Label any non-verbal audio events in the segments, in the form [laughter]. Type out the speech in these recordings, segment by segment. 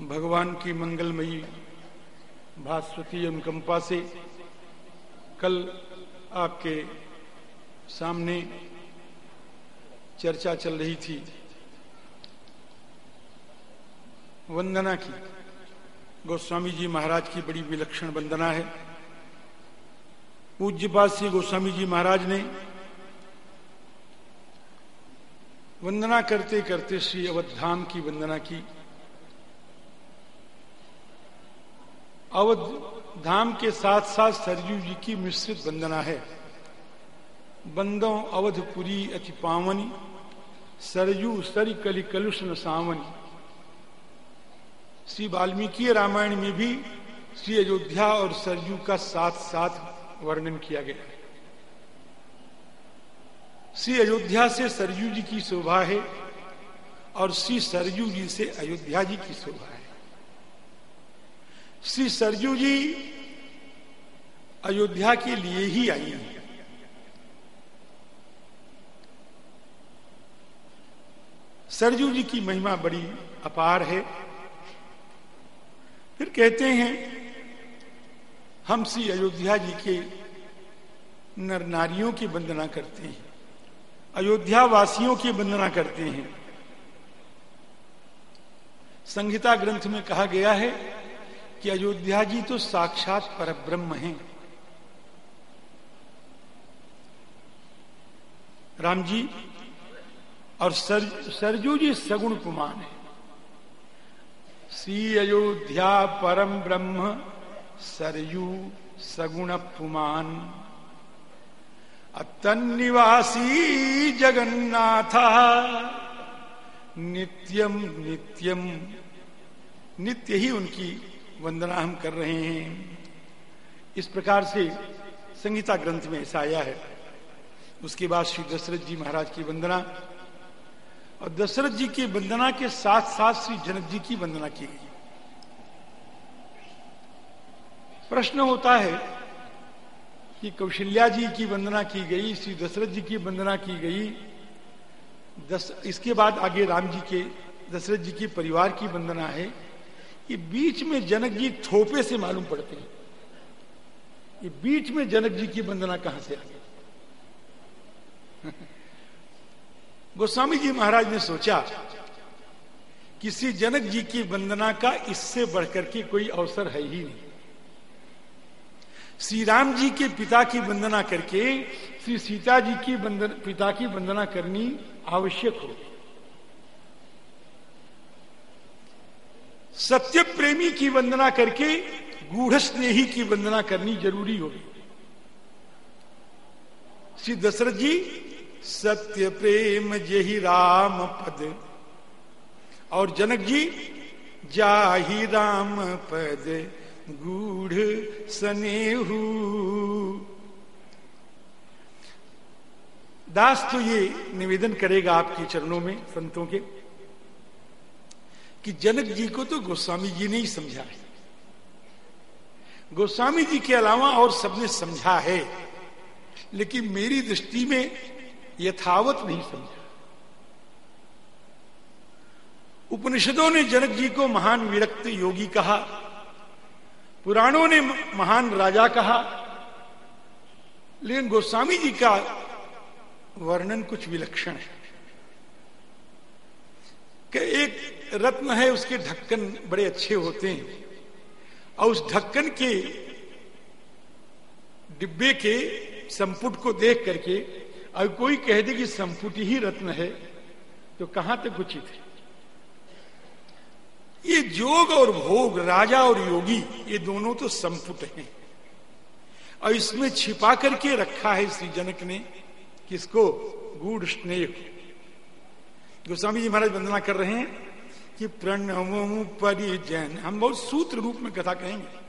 भगवान की मंगलमयी भास्वती अनुकंपा से कल आपके सामने चर्चा चल रही थी। वंदना की। गोस्वामी जी महाराज की बड़ी विलक्षण वंदना है। पूज्यपात श्री गोस्वामी जी महाराज ने वंदना करते करते श्री अवधाम की वंदना की। अवध धाम के साथ साथ सरयू जी की मिश्रित वंदना है। बंदो अवधपुरी अति पावनी, सरयू सरी कलि कलुष्ण सावनी। श्री वाल्मीकि रामायण में भी श्री अयोध्या और सरयू का साथ साथ वर्णन किया गया है। श्री अयोध्या से सरयू जी की शोभा है और श्री सरयू जी से अयोध्या जी की शोभा है। श्री सरजू जी अयोध्या के लिए ही आई हैं। सरजू जी की महिमा बड़ी अपार है। फिर कहते हैं, हम श्री अयोध्या जी के नर नारियों की वंदना करते हैं अयोध्या वासियों की वंदना करते हैं। संहिता ग्रंथ में कहा गया है कि अयोध्या जी तो साक्षात पर ब्रह्म है। राम जी और सर, सरजू जी सगुण पुमान है। श्री अयोध्या परम ब्रह्म सरयू सगुण पुमान। अतनिवासी जगन्नाथ नित्यम नित्यम नित्य ही उनकी वंदना हम कर रहे हैं। इस प्रकार से संगीता ग्रंथ में ऐसा आया है। उसके बाद श्री दशरथ जी महाराज की वंदना और दशरथ जी की वंदना के साथ साथ श्री जनक जी की वंदना की गई। प्रश्न होता है कि कौशल्या जी की वंदना की गई, श्री दशरथ जी की वंदना की गई, दस, इसके बाद आगे राम जी के, दशरथ जी के परिवार की वंदना है। ये बीच में जनक जी थोपे से मालूम पड़ते हैं। ये बीच में जनक जी की वंदना कहाँ से आ गई? गोस्वामी जी महाराज ने सोचा किसी जनक जी की वंदना का इससे बढ़कर के कोई अवसर है ही नहीं। श्री राम जी के पिता की वंदना करके श्री सीता जी की पिता की वंदना करनी आवश्यक हो सत्य प्रेमी की वंदना करके गूढ़ स्नेही की वंदना करनी ज़रूरी होगी। श्री दशरथ जी, सत्य प्रेम जही राम पद। और जनक जी, जाही राम पद। गूढ़ स्नेहू। दास तो ये निवेदन करेगा आपके चरणों में, संतों के। कि जनक जी को तो गोस्वामी जी ने ही समझा है। गोस्वामी जी के अलावा और सबने समझा है, लेकिन मेरी दृष्टि में यथावत नहीं समझा। उपनिषदों ने जनक जी को महान विरक्त योगी कहा, पुराणों ने महान राजा कहा, लेकिन गोस्वामी जी का वर्णन कुछ विलक्षण है। कि एक रत्न है, उसके ढक्कन बड़े अच्छे होते हैं। और उस ढक्कन के डिब्बे के संपुट को देख करके, अगर कोई कह दे कि संपुट ही रत्न है तो कहाँ तक उचित है? ये जोग और भोग, राजा और योगी, ये दोनों तो संपुट हैं। और इसमें छिपा करके रखा है श्री जनक ने, किसको? गूढ़ स्नेह गोस्वामी जी महाराज वंदना कर रहे हैं। कि प्रणव परिजन, हम बहुत सूत्र रूप में कथा कहेंगे।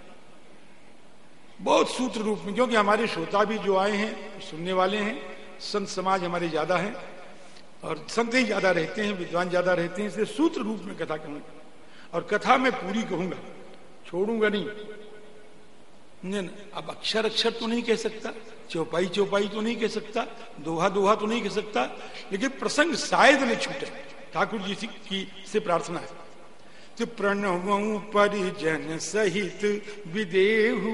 बहुत सूत्र रूप में, क्योंकि हमारे श्रोता भी जो आए हैं, सुनने वाले हैं, संत समाज हमारे ज़्यादा है, और संत ही ज़्यादा रहते हैं, विद्वान ज़्यादा रहते हैं, इसलिए सूत्र रूप में कथा कहूँगा। और कथा में पूरी कहूँगा, छोड़ूँगा नहीं। नहीं अब अक्षर अक्षर तो नहीं कह सकता, चौपाई चौपाई तो नहीं कह सकता, दोहा दोहा तो नहीं कह सकता, लेकिन प्रसंग शायद नहीं छूटे। ठाकुर जी की से प्रार्थना है। तो प्रणव परिजन सहित विदेहु,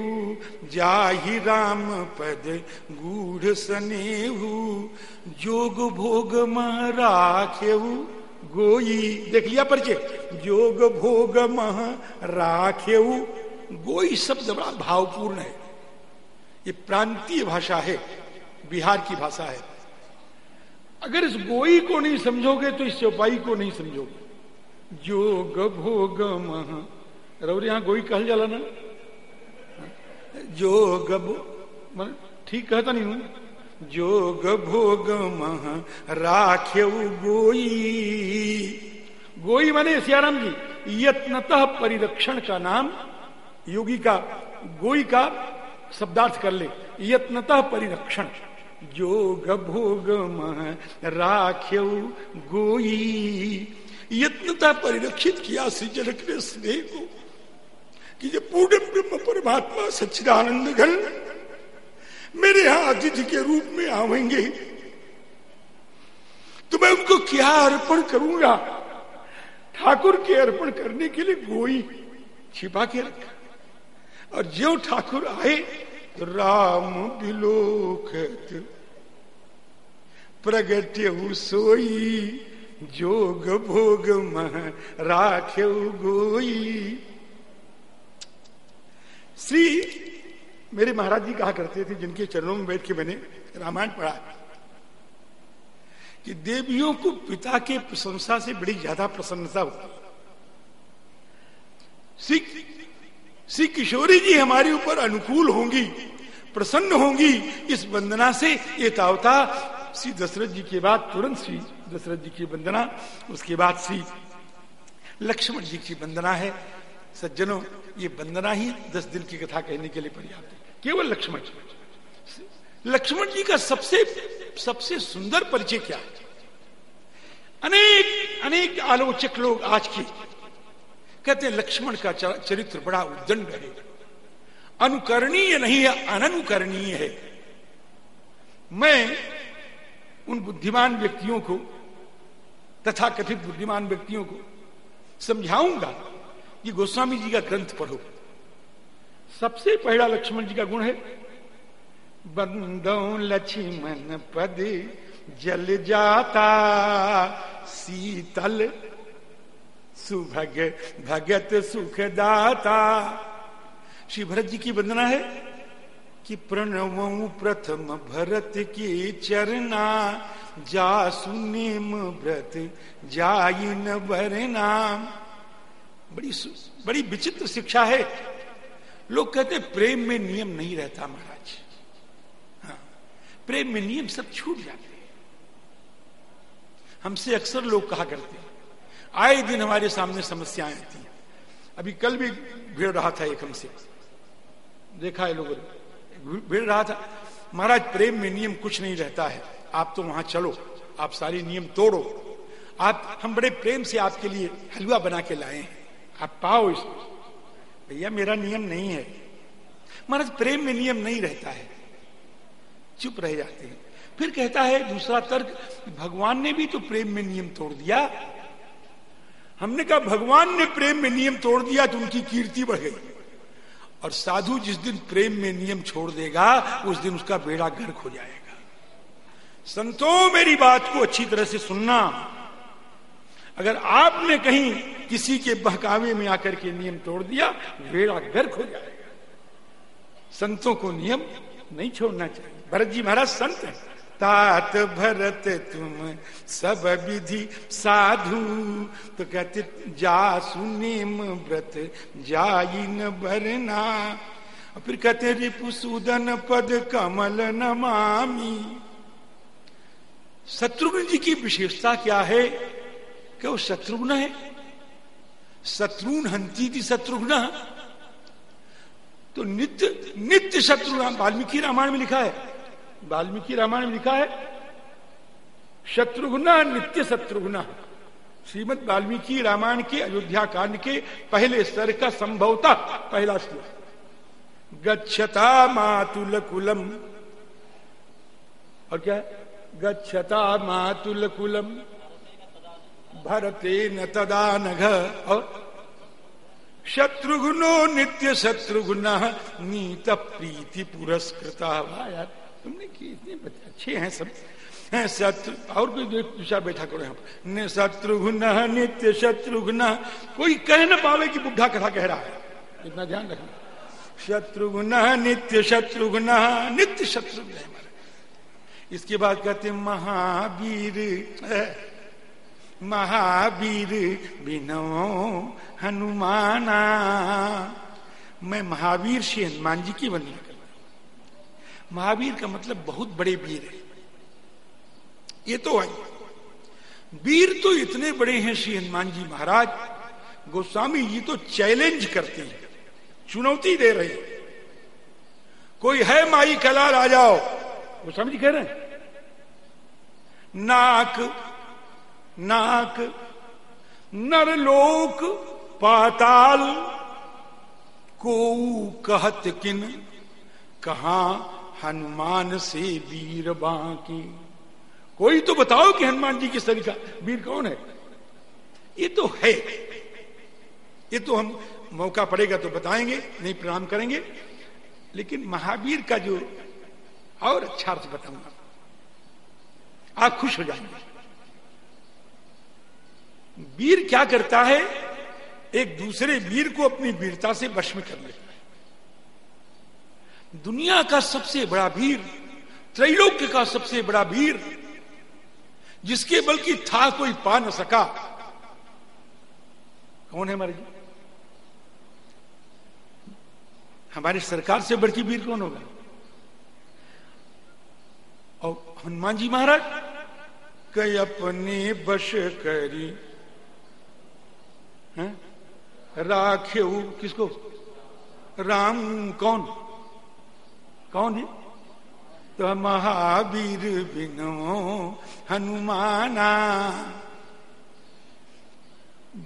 जाहि राम पद गूढ़ सनेहु, जोग भोग मह गोई, देख लिया परिचय, जोग भोग राखेहु, गोई शब्द बड़ा भावपूर्ण है। ये प्रांतीय भाषा है, बिहार की भाषा है। अगर इस गोई को नहीं समझोगे तो इस चौपाई को नहीं समझोगे। जोग भोग मह यहाँ गोई कहल जाला ना? जोग मन ठीक कहता नहीं हूँ। जोग भोग मह राख्य गोई। गोई माने सियाराम जी, यत्नतः परिरक्षण का नाम योगी का, गोई का शब्दार्थ कर ले। यत्नतः परिरक्षण जोग भोग राख्य गोई। यत्नता परिरक्षित किया श्री जनक ने स्नेह को कि जब पूर्ण ब्रह्म परमात्मा सच्चिदानंद घन मेरे यहाँ अतिथि के रूप में आवेंगे तो मैं उनको क्या अर्पण करूँगा? ठाकुर के अर्पण करने के लिए गोई छिपा के रखा। और जो ठाकुर आए तो राम बिलोखत प्रगट्य सोई, जोग भोग मह राख गोई। श्री मेरे महाराज जी कहा करते थे, जिनके चरणों में बैठ के मैंने रामायण पढ़ा, कि देवियों को पिता के प्रशंसा से बड़ी ज़्यादा प्रसन्नता होती श्री श्री किशोरी जी हमारे ऊपर अनुकूल होंगी, प्रसन्न होंगी, इस वंदना से ये तावता श्री दशरथ जी के बाद तुरंत श्री दशरथ जी की वंदना, उसके बाद श्री लक्ष्मण जी की वंदना है। सज्जनों, ये वंदना ही दस दिन की कथा कहने के लिए पर्याप्त है। केवल लक्ष्मण जी। लक्ष्मण जी का सबसे सबसे सुंदर परिचय क्या है? अनेक अनेक आलोचक लोग आज के कहते हैं, लक्ष्मण का चरित्र बड़ा उद्दंड है। अनुकरणीय नहीं है, अननुकरणीय है। मैं उन बुद्धिमान व्यक्तियों को तथा कथित बुद्धिमान व्यक्तियों को समझाऊँगा कि गोस्वामी जी का ग्रंथ पढ़ो। सबसे पहला लक्ष्मण जी का गुण है, बंदो लक्ष्मण पद जल जाता, शीतल सुभग भगत सुखदाता। श्री भरत जी की वंदना है कि प्रणव प्रथम भरत की चरना। जा सुनेम व्रत, जाई न भरना बड़ी बड़ी विचित्र शिक्षा है। लोग कहते प्रेम में नियम नहीं रहता महाराज। हाँ प्रेम में नियम सब छूट जाते हैं। हमसे अक्सर लोग कहा करते हैं, आए दिन हमारे सामने समस्याएँ आती हैं। अभी कल भी भिड़ रहा था एक हमसे। देखा है लोगों ने। भिड़ रहा था महाराज, प्रेम में नियम कुछ नहीं रहता है। आप तो वहाँ चलो, आप सारे नियम तोड़ो। आप, हम बड़े प्रेम से आपके लिए हलवा बना के लाए हैं। आप पाओ इसको भैया, मेरा नियम नहीं है। महाराज, प्रेम में नियम नहीं रहता है। चुप रह जाते हैं। फिर कहता है दूसरा तर्क, भगवान ने भी तो प्रेम में नियम तोड़ दिया। हमने कहा, भगवान ने प्रेम में नियम तोड़ दिया तो उनकी कीर्ति बढ़ गई। और साधु जिस दिन प्रेम में नियम छोड़ देगा, उस दिन उसका बेड़ा गर्क हो जाएगा। संतों, मेरी बात को अच्छी तरह से सुनना। अगर आपने कहीं किसी के बहकावे में आकर के नियम तोड़ दिया, बेड़ा गर्क हो जाएगा। संतों को नियम नहीं छोड़ना चाहिए। भरत जी महाराज, संत है। तात भरत तुम सब विधि साधु। तो कहते, जा सुनेम व्रत जाई न भरना फिर कहते रिपुसूदन पद कमल नमामी शत्रुघ्न जी की विशेषता क्या है? क्या वो शत्रुघ्न है? शत्रुघ्न हंती थी शत्रुघ्न। तो नित्य नित्य शत्रु वाल्मीकि रामायण में लिखा है वाल्मीकि रामायण में लिखा है, शत्रुघ्न नित्य शत्रुघ्न। श्रीमद वाल्मीकि रामायण के अयोध्या कांड के पहले स्तर का संभवता पहला श्लोक गच्छता मातुल कुलम और क्या? गच्छता मातुल कुलम भरते न तदा नघ और शत्रुघ्नो नित्य शत्रुघ्न नीत प्रीति पुरस्कृत। यार। तुमने की इतने बच्चे अच्छे हैं सब? हैं शत्रु, और कोई दूसरा बैठा करो यहाँ पर। शत्रुघ्न नित्य शत्रुघ्न। कोई कह न पावे कि बुढ़ा कथा कह रहा है। इतना ध्यान रखना। शत्रुघ्न, नित्य शत्रुघ्न नित्य शत्रुघ्न इसके बाद कहते महावीर महावीर, बिनो हनुमाना। मैं महावीर श्री हनुमान जी की कर महावीर का मतलब बहुत बड़े वीर है। ये तो है। वीर तो इतने बड़े हैं श्री हनुमान जी महाराज, गोस्वामी जी तो चैलेंज करते हैं, चुनौती दे रहे कोई है माई कलाल आ जाओ गोस्वामी जी कह रहे हैं। नाक नाक नरलोक पाताल को कहत किन, कहा हनुमान से वीर बाकी। कोई तो बताओ कि हनुमान जी किस तरीका वीर कौन है? ये तो है। ये तो हम मौका पड़ेगा तो बताएँगे, नहीं प्रणाम करेंगे। लेकिन महावीर का जो और अच्छा अर्थ बताऊँगा। आप खुश हो जाएँगे। वीर क्या करता है? एक दूसरे वीर को अपनी वीरता से वश में कर लेता दुनिया का सबसे बड़ा वीर त्रैलोक्य का सबसे बड़ा वीर जिसके बल्कि था कोई पा न सका। कौन है हमारे जी? हमारी सरकार से बढ़ वीर कौन होगा? और हनुमान जी महाराज? कई अपने बश करी राखे किसको? राम कौन? कौन है तो महावीर बिनो हनुमाना।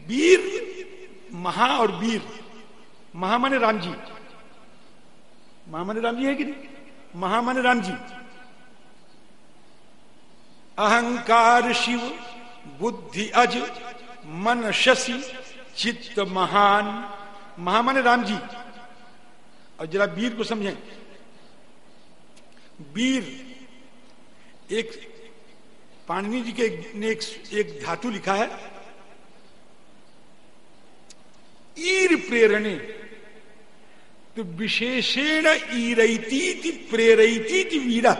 वीर, महा और वीर। महा माने राम जी महा माने राम जी है कि नहीं? महा माने राम जी अहंकार शिव, बुद्धि अज, मन शशि, चित्त महान। महा माने राम जी और जरा वीर को समझें वीर एक पाणनी जी के ने एक, एक धातु लिखा है। ईर प्रेरणे तो विशेषेण ईरती प्रेरती वीरा।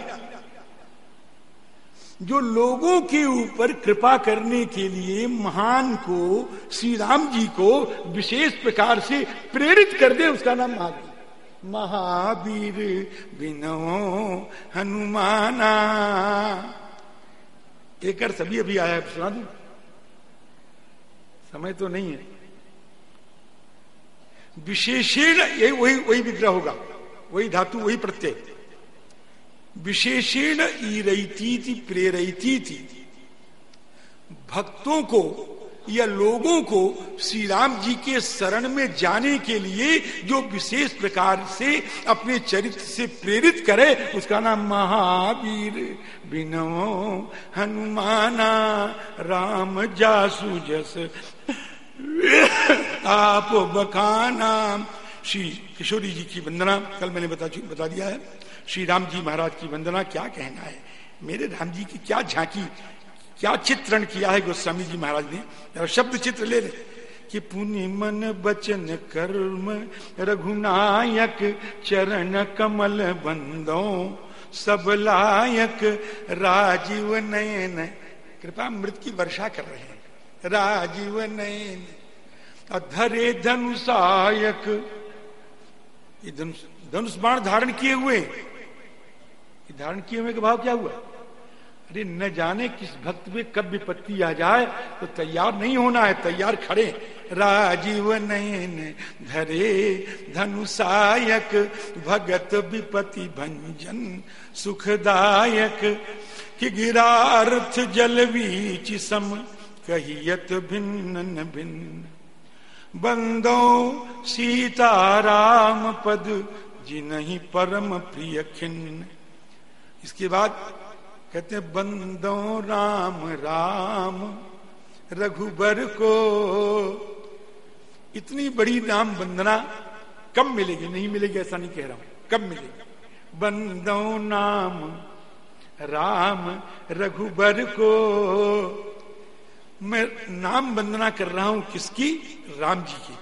जो लोगों के ऊपर कृपा करने के लिए महान को श्री राम जी को विशेष प्रकार से प्रेरित कर दे उसका नाम महावीर महावीर बिनो हनुमाना। एक सभी अभी आया सुना दू? समय तो नहीं है। विशेषण यही वही वही विग्रह होगा। वही धातु, वही प्रत्यय। विशेषण ईरती प्रेरती थी भक्तों को या लोगों को श्री राम जी के शरण में जाने के लिए जो विशेष प्रकार से अपने चरित्र से प्रेरित करे, उसका नाम महावीर। बिनो हनुमाना राम जासु जस। आप बखाना। श्री किशोरी जी की वंदना, कल मैंने बता बता दिया है। श्री राम जी महाराज की वंदना, क्या कहना है? मेरे राम जी की क्या झांकी? क्या चित्रण किया है गोस्वामी जी महाराज ने? शब्द चित्र ले रहे कि पुण्य मन बचन कर्म, रघुनायक चरण कमल बंदो, सब लायक राजीव नयन। कृपा मृत की वर्षा कर रहे हैं। राजीव नयन। धरे धनुषायक धनुष बाण धारण किए हुए। धारण किए हुए का भाव क्या हुआ? अरे न जाने किस भक्त पे कब विपत्ति आ जाए तो तैयार नहीं होना है, तैयार खड़े। राजीव नयन धरे धनुषायक, भगत विपति भंजन सुखदायक। कि गिरार्थ जल बीच सम, कहियत भिन्न भिन्न। बंदो सीताराम पद, जिन्हीं परम प्रिय खिन्न। इसके बाद कहते बंदो राम राम, रघुबर को इतनी बड़ी नाम वंदना कब मिलेगी? नहीं मिलेगी, ऐसा नहीं कह रहा हूँ। कब मिलेगी? बंदो नाम, राम, रघुबर को मैं नाम वंदना कर रहा हूँ किसकी? राम जी की।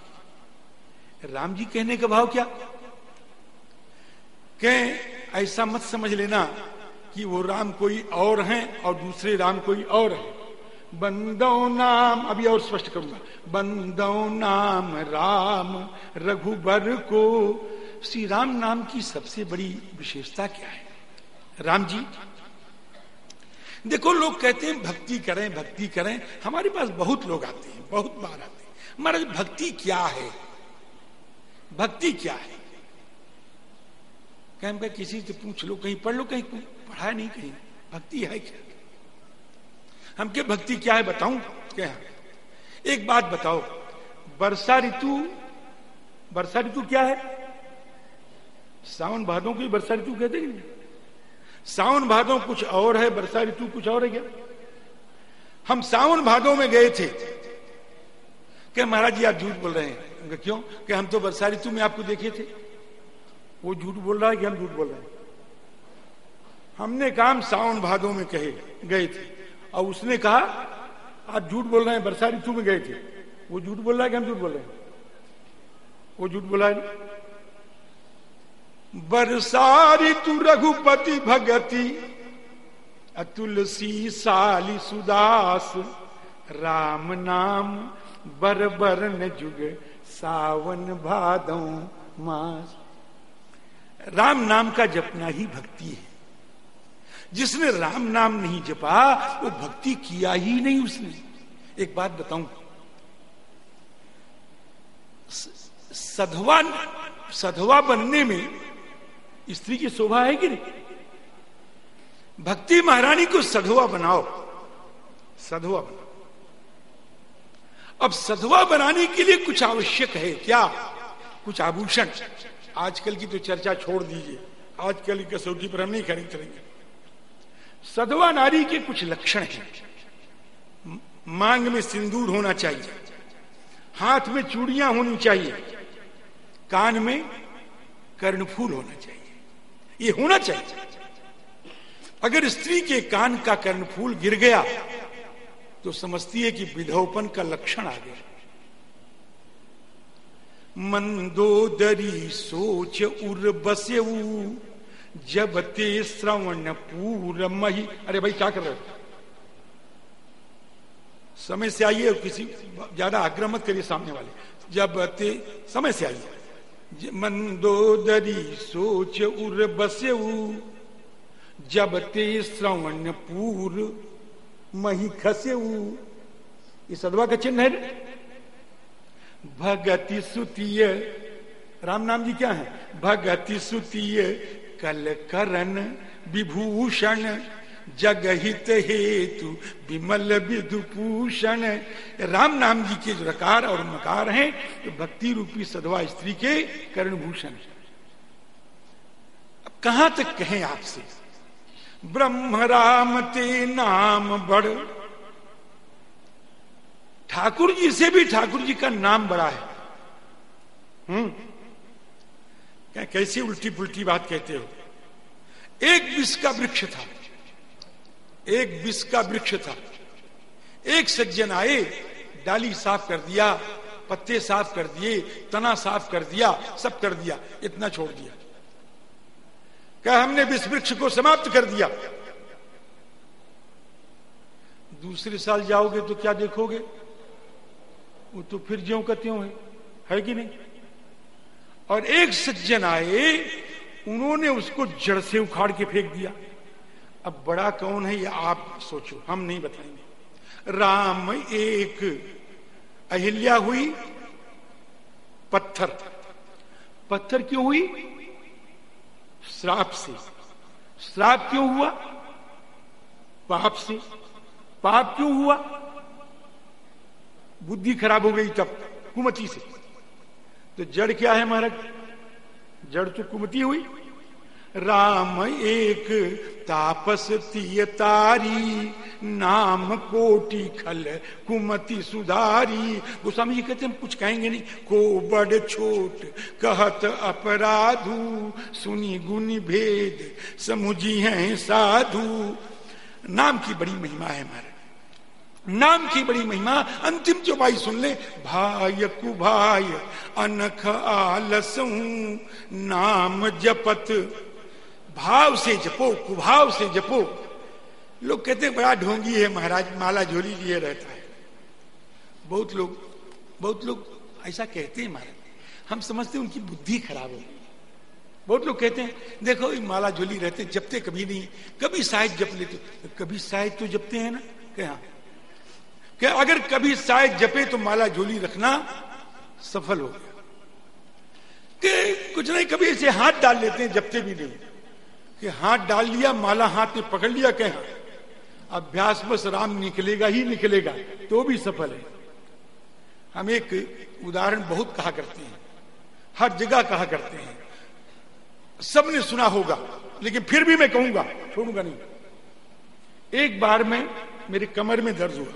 राम जी कहने का भाव क्या? कह, ऐसा मत समझ लेना कि वो राम कोई और हैं और दूसरे राम कोई और है। बंदो नाम, अभी और स्पष्ट करूँगा। बंदो नाम राम रघुबर को, श्री राम नाम की सबसे बड़ी विशेषता क्या है? राम जी, देखो लोग कहते हैं, भक्ति करें भक्ति करें। हमारे पास बहुत लोग आते हैं, बहुत बार आते हैं। महाराज, भक्ति क्या है? भक्ति क्या है? कह किसी से पूछ लो, कहीं पढ़ लो, कहीं पढ़ा नहीं कहीं। भक्ति है क्या? हम के भक्ति क्या है बताऊँ? क्या एक बात बताओ। वर्षा ऋतु वर्षा ऋतु क्या है? सावन भादों की वर्षा ऋतु कहते नहीं? सावन भादों कुछ और है, वर्षा ऋतु कुछ और है क्या? हम सावन भादों में गए थे। क्या महाराज जी, आप झूठ बोल रहे हैं। क्यों? कि हम तो वर्षा ऋतु में आपको देखे थे। वो झूठ बोल रहा है कि हम झूठ बोल रहे हैं? हमने काम सावन भादों में कहे, गए थे। और उसने कहा, आप झूठ बोल रहे हैं बरसा ऋतु में गए थे। वो झूठ बोल रहा है कि हम झूठ बोल रहे हैं? वो झूठ बोला है बरसा ऋतु रघुपति भगति तुलसी साली सुदास राम नाम बर बर न जुग, सावन भादों मास। राम नाम का जपना ही भक्ति है। जिसने राम नाम नहीं जपा, वो भक्ति किया ही नहीं उसने। एक बात बताऊँ। सधवा सधवा बनने में स्त्री की शोभा है कि नहीं? भक्ति महारानी को सधवा बनाओ। सधवा बनाओ। अब सधवा बनाने के लिए कुछ आवश्यक है। क्या? कुछ आभूषण। आजकल की तो चर्चा छोड़ दीजिए। आजकल की कसौटी पर हम नहीं खरीद करेंगे सदवा नारी के कुछ लक्षण हैं। मांग में सिंदूर होना चाहिए। हाथ में चूड़ियाँ होनी चाहिए। कान में कर्णफूल होना चाहिए। ये होना चाहिए। अगर स्त्री के कान का कर्णफूल गिर गया तो समझती है कि विधवपन का लक्षण आ गया। मंदोदरी सोच उर बसे जब ते श्रवण पूर मही। अरे भाई, क्या कर रहे हो? समय से आइए किसी ज़्यादा आग्रह मत करिए सामने वाले। जब ते समय से आइए। मंदोदरी सोच उर बसे जब ते श्रवण पूर मही खसे ये सदवा का चिन्ह है भगति सुतीय। राम नाम जी क्या है? भगति सुतीय कल करण विभूषण, जगहित हेतु विमल विधुपूषण राम नाम जी के जो रकार और मकार हैं तो भक्ति रूपी सदवा स्त्री के करण भूषण अब कहाँ तक कहें आपसे? ब्रह्म राम ते नाम बड़। ठाकुर जी से भी ठाकुर जी का नाम बड़ा है। हम्म क्या कैसी उल्टी पुल्टी बात कहते हो? एक विष का वृक्ष था। एक विष का वृक्ष था। एक सज्जन आए, डाली साफ़ कर दिया, पत्ते साफ़ कर दिए, तना साफ़ कर दिया, सब कर दिया, इतना छोड़ दिया। क्या हमने विष वृक्ष को समाप्त कर दिया? दूसरे साल जाओगे तो क्या देखोगे? वो तो फिर ज्यो का त्यों है। है कि नहीं? और एक सज्जन आए, उन्होंने उसको जड़ से उखाड़ के फेंक दिया। अब बड़ा कौन है ये आप सोचो, हम नहीं बताएँगे। राम एक अहिल्या हुई, पत्थर। पत्थर क्यों हुई? श्राप से। श्राप क्यों हुआ? पाप से। पाप क्यों हुआ? बुद्धि खराब हो गई तब, कुमति से। तो जड़ क्या है महाराज? जड़ तो कुमती हुई। राम एक तापस तियतारी नाम कोटि खल कुमति सुधारी। गोस्वामी जी कहते हम कुछ कहेंगे नहीं। को बड़ छोट कहत अपराधु, सुनी गुनी भेद, समुझी है साधु। नाम की बड़ी महिमा है हमारे नाम की बड़ी महिमा, अंतिम भाई सुन ले। भाय कुभाय, अनख आलसू नाम जपत। भाव से जपो, कुभाव से जपो। लोग कहते हैं, बड़ा ढोंगी है महाराज, माला झोली लिए रहता है। बहुत लोग बहुत लोग ऐसा कहते हैं महाराज। हम समझते हैं उनकी बुद्धि खराब हो। बहुत लोग कहते हैं, देखो, ये माला झोली रहते, जपते कभी नहीं। कभी शायद जप लेते, कभी शायद तो जपते हैं ना क्या कि अगर कभी शायद जपे तो माला झोली रखना सफल हो गया। कि कुछ नहीं, कभी ऐसे हाथ डाल लेते हैं, जपते भी नहीं। कि हाथ डाल लिया, माला हाथ में पकड़ लिया, कह, अभ्यास बस राम निकलेगा ही निकलेगा तो भी सफल है। हम एक उदाहरण बहुत कहा करते हैं, हर जगह कहा करते हैं। सबने सुना होगा, लेकिन फिर भी मैं कहूँगा, छोड़ूँगा नहीं। एक बार में मेरे कमर में दर्द हुआ।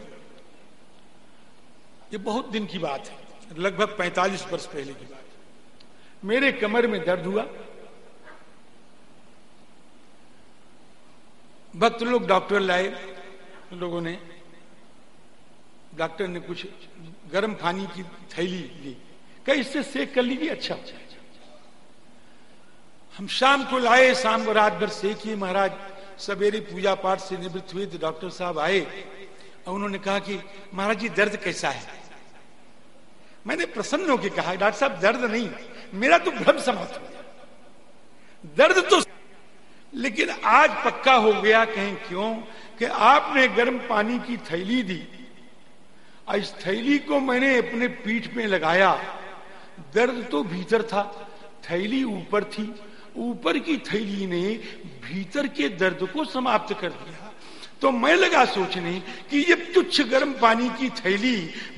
ये बहुत दिन की बात है। लगभग 45 वर्ष पहले की बात मेरे कमर में दर्द हुआ। भक्त लोग डॉक्टर लाए लोगों ने। डॉक्टर ने कुछ गर्म पानी की थैली ली। कहीं, इससे सेक कर लीजिए अच्छा। हम शाम को लाए, शाम को रात भर सेकिए। महाराज, सवेरे पूजा पाठ से निवृत्त हुए तो डॉक्टर साहब आए और उन्होंने कहा कि, महाराज जी, दर्द कैसा है? मैंने प्रसन्न होकर कहा, डॉक्टर साहब, दर्द नहीं मेरा तो भ्रम समाप्त हो गया। दर्द तो लेकिन आज पक्का हो गया कहें क्यों? कि आपने गर्म पानी की थैली दी। इस थैली को मैंने अपने पीठ में लगाया। दर्द तो भीतर था। थैली ऊपर थी। ऊपर की थैली ने भीतर के दर्द को समाप्त कर दिया। तो मैं लगा सोचने कि ये तुच्छ गर्म पानी की थैली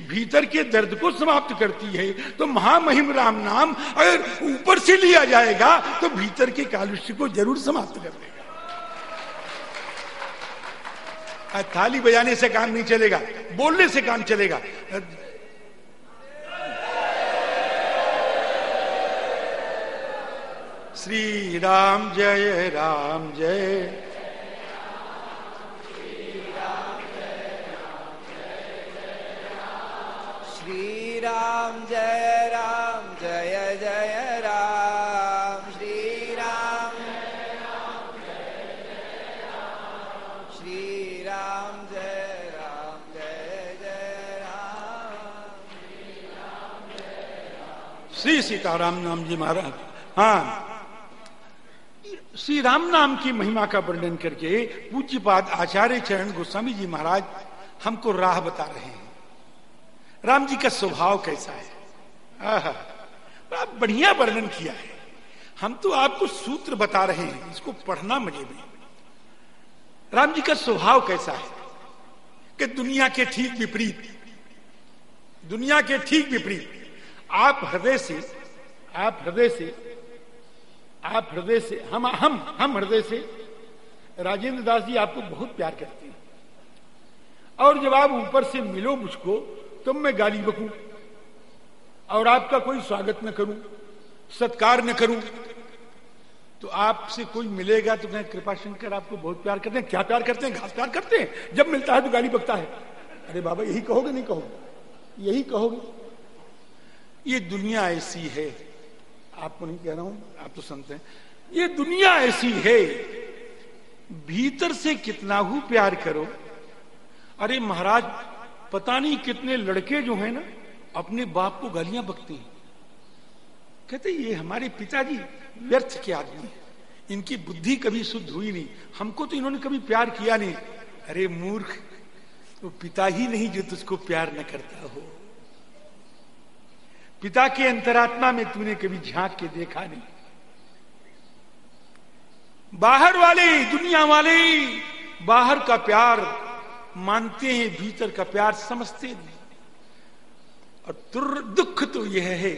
भीतर के दर्द को समाप्त करती है तो महामहिम राम नाम अगर ऊपर से लिया जाएगा तो भीतर के कालुष्य को ज़रूर समाप्त कर देगा। थाली बजाने से काम नहीं चलेगा, बोलने से काम चलेगा। श्री राम जय राम जय। राम जय राम, जय जय राम। श्री राम श्री राम जय राम, जय जय राम। श्री सीताराम नाम जी महाराज। हाँ। श्री राम नाम की महिमा का वर्णन करके पूज्यपाद आचार्य चरण गोस्वामी जी महाराज हमको राह बता रहे हैं। राम जी का स्वभाव कैसा है? बड़ा बढ़िया वर्णन किया है। हम तो आपको सूत्र बता रहे हैं, इसको पढ़ना मज़े में राम जी का स्वभाव कैसा है? कि दुनिया के ठीक विपरीत, दुनिया के ठीक विपरीत, आप हृदय से, आप हृदय से, आप हृदय से, हम हम हम हृदय से, राजेंद्र दास जी आपको बहुत प्यार करते हैं। और जब आप ऊपर से मिलो मुझको तुम मैं गाली बकू। और आपका कोई स्वागत न करूँ, सत्कार न करूँ। तो आपसे कोई मिलेगा तो मैं कृपा शंकर आपको बहुत प्यार करते हैं, क्या प्यार करते हैं, घास प्यार करते हैं? जब मिलता है तो गाली बकता है। अरे बाबा, यही कहोगे, नहीं कहोगे? यही कहोगे। ये दुनिया ऐसी है आपको नहीं कह रहा हूँ, आप तो सुनते हैं। ये दुनिया ऐसी है, भीतर से कितना हूँ प्यार करो। अरे महाराज पता नहीं कितने लड़के जो है ना, अपने बाप को गालियाँ बकते हैं। कहते ये हमारे पिताजी व्यर्थ के आदमी है। इनकी बुद्धि कभी शुद्ध हुई नहीं। हमको तो इन्होंने कभी प्यार किया नहीं। अरे मूर्ख तो पिता ही नहीं जो तुझको प्यार न करता हो। पिता के अंतरात्मा में तूने कभी झाँक के देखा नहीं। बाहर वाले, दुनिया वाले, बाहर का प्यार मानते हैं, भीतर का प्यार समझते नहीं। और दुख तो यह है,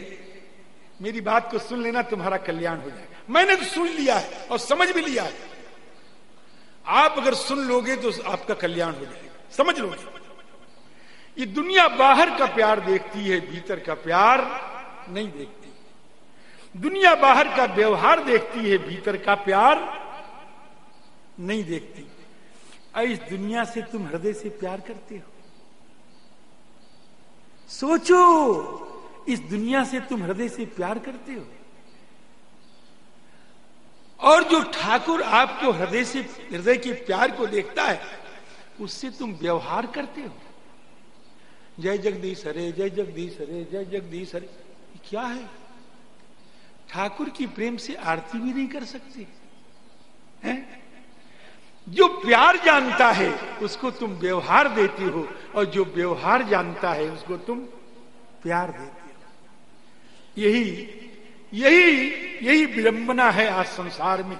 मेरी बात को सुन लेना तुम्हारा कल्याण हो जाएगा। मैंने तो सुन लिया है और समझ भी लिया है। आप अगर सुन लोगे तो आपका कल्याण हो जाएगा। समझ लोगे ये दुनिया बाहर का प्यार देखती है, भीतर का प्यार नहीं देखती। दुनिया बाहर का व्यवहार देखती है, भीतर का प्यार नहीं देखती। इस दुनिया से तुम हृदय से प्यार करते हो। सोचो, इस दुनिया से तुम हृदय से प्यार करते हो। और जो ठाकुर आपको हृदय से, हृदय के प्यार को देखता है, उससे तुम व्यवहार करते हो। जय जगदीश हरे, जय जगदीश हरे, जय जगदीश हरे। क्या है? ठाकुर की प्रेम से आरती भी नहीं कर सकते। हैं? जो प्यार जानता है, उसको तुम व्यवहार देती हो, और जो व्यवहार जानता है, उसको तुम प्यार देती हो। यही यही यही विडंबना है आज संसार में।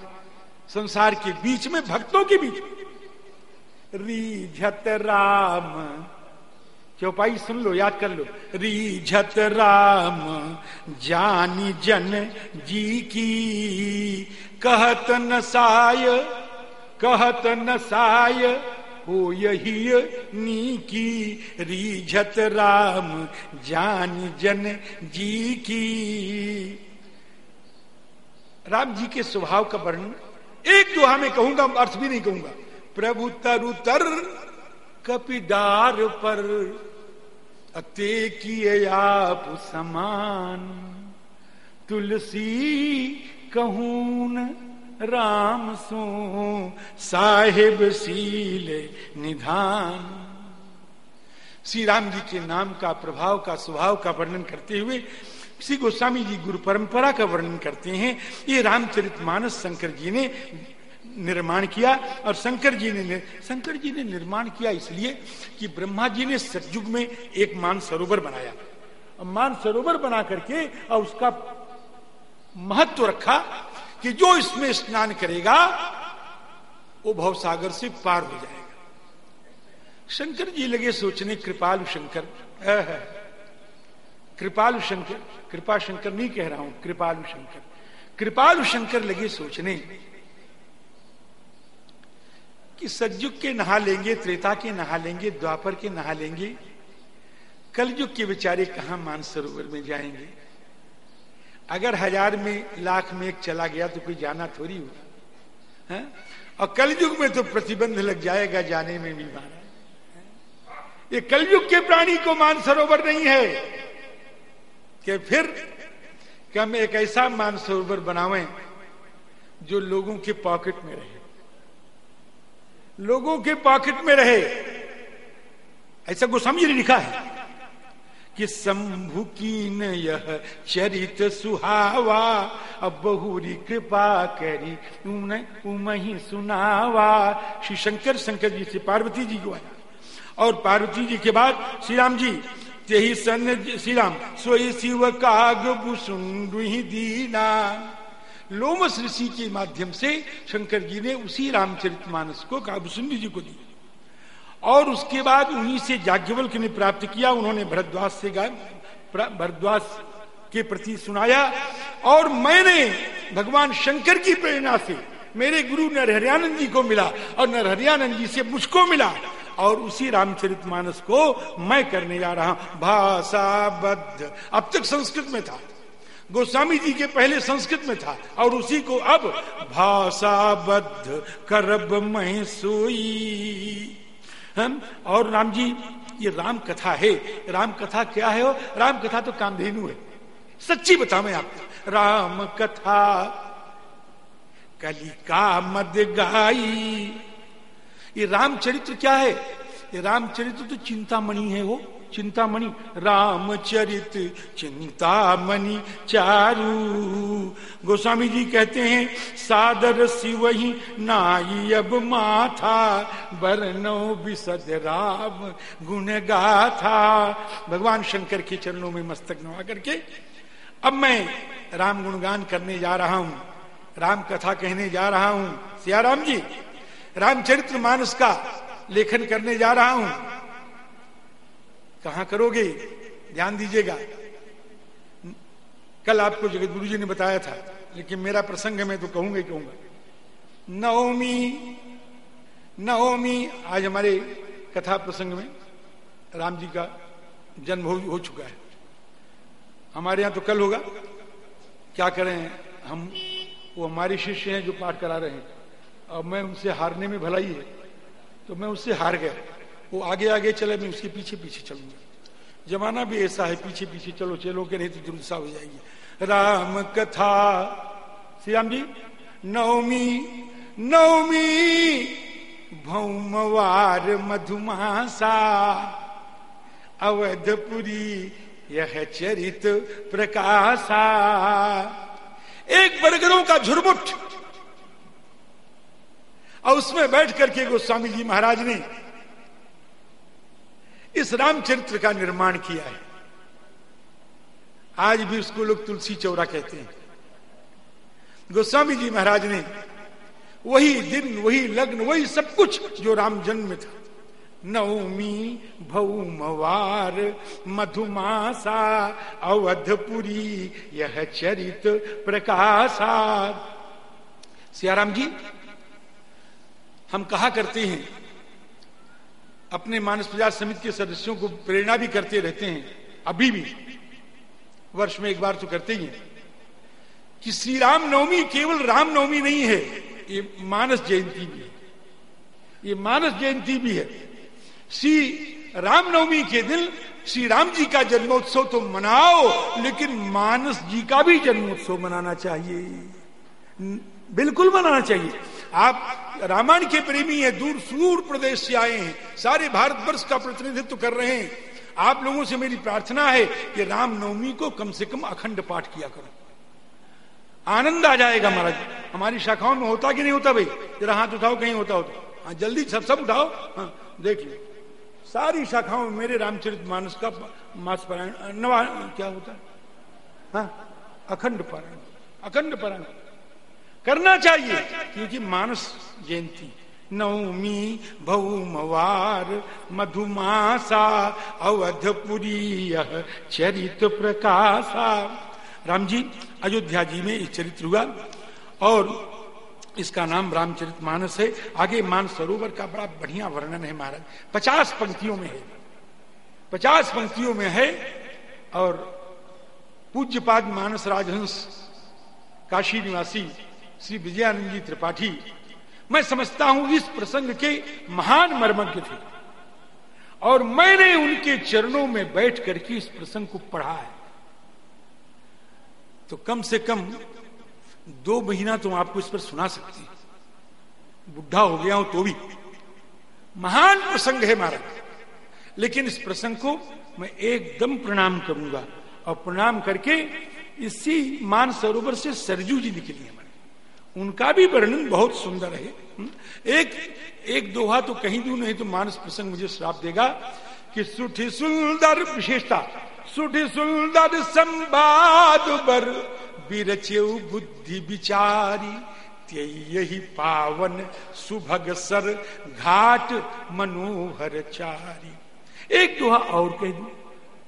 संसार के बीच में, भक्तों के बीच में। रीझत राम। चौपाई सुन लो, याद कर लो। रीझत राम, जानी जन जी की, कहत न साय कहत न साय हो यही नी की रीझत राम जान जन जी की राम जी के स्वभाव का वर्णन, एक दोहा में कहूँगा अर्थ भी नहीं कहूँगा। प्रभु तरु तर, कपिदार पर, अते किए आप समान। तुलसी कहून राम सो, साहेब सील निधान। श्री राम जी के नाम का प्रभाव का, स्वभाव का वर्णन करते हुए श्री गोस्वामी जी गुरु परंपरा का वर्णन करते हैं। ये रामचरित मानस शंकर जी ने निर्माण किया और शंकर जी ने शंकर जी ने निर्माण किया इसलिए कि ब्रह्मा जी ने सतयुग में एक मान सरोवर बनाया। मान सरोवर बना करके और उसका महत्व रखा कि जो इसमें स्नान करेगा, वो भव सागर से पार हो जाएगा। शंकर जी लगे सोचने, कृपालु शंकर कृपालु शंकर, कृपा शंकर नहीं कह रहा हूँ, कृपालु शंकर। कृपालु शंकर लगे सोचने कि सज्जुग के नहा लेंगे, त्रेता के नहा लेंगे, द्वापर के नहा लेंगे, कलयुग के बेचारे कहा मानसरोवर में जाएँगे? अगर हज़ार में, लाख में एक चला गया तो कोई जाना थोड़ी होगा है? और कलयुग में तो प्रतिबंध लग जाएगा जाने में भी माना। ये कलयुग के प्राणी को मानसरोवर नहीं है कि फिर कि हम एक ऐसा मानसरोवर बनावें जो लोगों के पॉकेट में रहे। लोगों के पॉकेट में रहे। ऐसा गोस्वामी ने लिखा है। कि शंभु की न यह चरित सुहावा, अब बहुरी कृपा करी उमही सुनावा। श्री शंकर शंकर जी से पार्वती जी को आया। और पार्वती जी के बाद श्री राम जी, तेही सन श्री राम सोई शिव काग बुसुंडु दीना। लोमस ऋषि के माध्यम से शंकर जी ने उसी रामचरित मानस को काबुसुंडी जी को दिया। और उसके बाद उन्हीं से जाग्ञवल्क ने प्राप्त किया, उन्होंने भरद्वाज से गाय भरद्वाज के प्रति सुनाया। और मैंने भगवान शंकर की प्रेरणा से मेरे गुरु नरहरियानंद जी को मिला और नरहरियानंद जी से मुझको मिला और उसी रामचरित मानस को मैं करने जा रहा भाषाबद्ध। अब तक संस्कृत में था। गोस्वामी जी के पहले संस्कृत में था और उसी को अब भाषाबद्ध। करब मैं सोई। हम और राम जी, ये राम कथा है। राम कथा क्या है राम कथा तो कामधेनु है। सच्ची बता मैं आपको। राम कथा कलिका मद गाई। ये रामचरित्र क्या है? ये रामचरित्र तो चिंतामणि है वो। चिंतामणि, रामचरित चिंतामणि चारू। गोस्वामी जी कहते हैं, सादर शिव ही नाई अब माथा, बरनो विसद राम गुण गाथा। भगवान शंकर के चरणों में मस्तक नवा करके, अब मैं राम गुणगान करने जा रहा हूँ, राम कथा कहने जा रहा हूँ। सियाराम जी रामचरित्र मानस का लेखन करने जा रहा हूँ। कहा करोगे? ध्यान दीजिएगा। कल आपको जगत गुरु जी ने बताया था लेकिन मेरा प्रसंग है मैं तो कहूँगा ही कहूँगा। नवमी नवमी आज हमारे कथा प्रसंग में राम जी का जन्म हो, हो चुका है। हमारे यहाँ तो कल होगा। क्या करें हम? वो हमारे शिष्य हैं जो पाठ करा रहे हैं। और मैं उनसे हारने में भलाई है तो मैं उससे हार गया। वो आगे आगे चले, मैं उसके पीछे पीछे चलूँगा। जमाना भी ऐसा है, पीछे पीछे चलो चलो के नहीं तो दुरुसा हो जाएगी। राम कथा श्री राम जी, नवमी नवमी, भौमवार मधुमासा, अवधपुरी, यह चरित प्रकाशा। एक बरगरों का झुरमुट, और उसमें बैठ करके गोस्वामी जी महाराज ने इस रामचरित्र का निर्माण किया है। आज भी उसको लोग तुलसी चौरा कहते हैं। गोस्वामी जी महाराज ने वही दिन, वही लग्न, वही सब कुछ जो राम जन्म था। नवमी, भौमवार, मधुमासा, अवधपुरी, यह चरित प्रकाशा। सियाराम जी, हम कहा करते हैं अपने मानस प्रजा समिति के सदस्यों को प्रेरणा भी करते रहते हैं, अभी भी। वर्ष में एक बार तो करते ही हैं। कि श्री राम नवमी केवल राम नवमी नहीं है, ये मानस जयंती भी है। ये मानस जयंती भी है। श्री रामनवमी के दिन श्री राम जी का जन्मोत्सव तो मनाओ, लेकिन मानस जी का भी जन्मोत्सव मनाना चाहिए। बिल्कुल मनाना चाहिए। आप रामायण के प्रेमी हैं, दूर सूर प्रदेश से आए हैं, सारे भारतवर्ष का प्रतिनिधित्व कर रहे हैं। आप लोगों से मेरी प्रार्थना है कि रामनवमी को कम से कम अखंड पाठ किया करो। आनंद आ जाएगा महाराज। हमारी शाखाओं में होता कि नहीं होता भाई? जरा हाथ उठाओ, कहीं होता होता हाँ जल्दी सब सब उठाओ। हाँ देख लो। सारी शाखाओं में मेरे रामचरित मानस का मास पारायण, नवा, क्या होता है? हाँ अखंड पारायण। अखंड पारायण। करना चाहिए। क्योंकि मानस जयंती, नवमी, भौमवार, मधुमासा अवधपुरी चरित प्रकाशा। राम जी अयोध्या जी में इस चरित्र हुआ और इसका नाम रामचरित मानस है। आगे मान सरोवर का बड़ा बढ़िया वर्णन है महाराज। पचास पंक्तियों में है। पचास पंक्तियों में है और पूज्यपाद मानस राजहंस, काशी निवासी श्री विजयानंद जी त्रिपाठी, मैं समझता हूँ इस प्रसंग के महान मर्मज्ञ थे। और मैंने उनके चरणों में बैठ करके इस प्रसंग को पढ़ा है। तो कम से कम दो महीना तो आपको इस पर सुना सकती बुढ़ा हो गया हूँ तो भी। महान प्रसंग है महाराज। लेकिन इस प्रसंग को मैं एकदम प्रणाम करूँगा। और प्रणाम करके इसी मान सरोवर से सरजू जी निकली उनका भी वर्णन बहुत सुंदर है। हम्म? एक एक दोहा तो कहीं दू नहीं तो मानस प्रसंग मुझे श्राप देगा कि सुठी सुंदर विशेषता, सुठी सुंदर संवाद बर बिरचेऊ बुद्धि विचारी यही पावन सुभग सर घाट मनोहर चारी। एक दोहा और कह दू,